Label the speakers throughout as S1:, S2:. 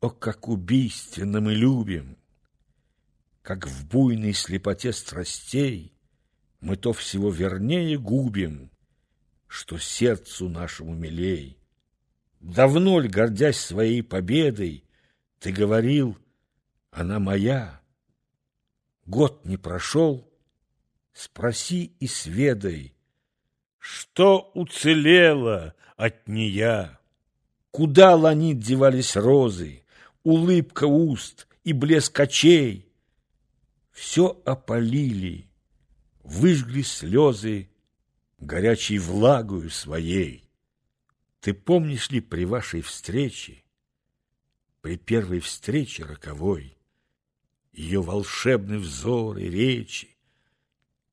S1: О, как убийственно мы любим! Как в буйной слепоте страстей Мы то всего вернее губим, Что сердцу нашему милей. Давно ли, гордясь своей победой, Ты говорил, она моя? Год не прошел, спроси и сведай, Что уцелело от нея? Куда ланит девались розы, улыбка уст и блеск очей. Все опалили, выжгли слезы горячей влагою своей. Ты помнишь ли при вашей встрече, при первой встрече роковой, ее волшебный взор и речи,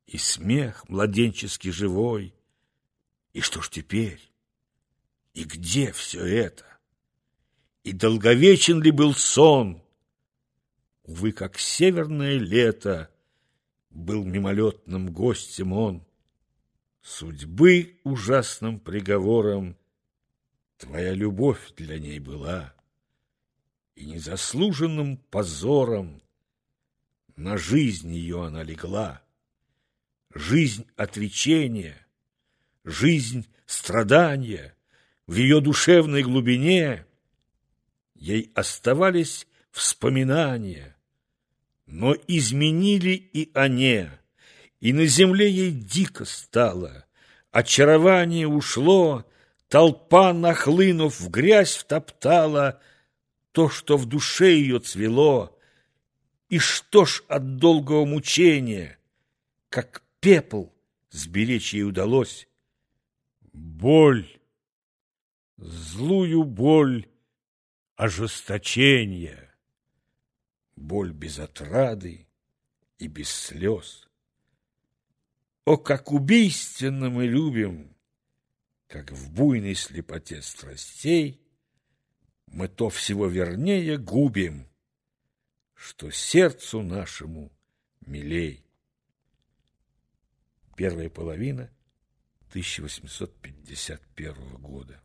S1: и смех младенчески живой? И что ж теперь? И где все это? И долговечен ли был сон? Увы, как северное лето Был мимолетным гостем он. Судьбы ужасным приговором Твоя любовь для ней была, И незаслуженным позором На жизнь ее она легла. Жизнь отречения, жизнь страдания В ее душевной глубине Ей оставались вспоминания, но изменили и они, и на земле ей дико стало. Очарование ушло, толпа, нахлынув в грязь, втоптала то, что в душе ее цвело. И что ж от долгого мучения, как пепел, сберечь ей удалось? Боль, злую боль ожесточения, боль без отрады и без слез. О, как убийственно мы любим, как в буйной слепоте страстей мы то всего вернее губим, что сердцу нашему милей. Первая половина 1851 года.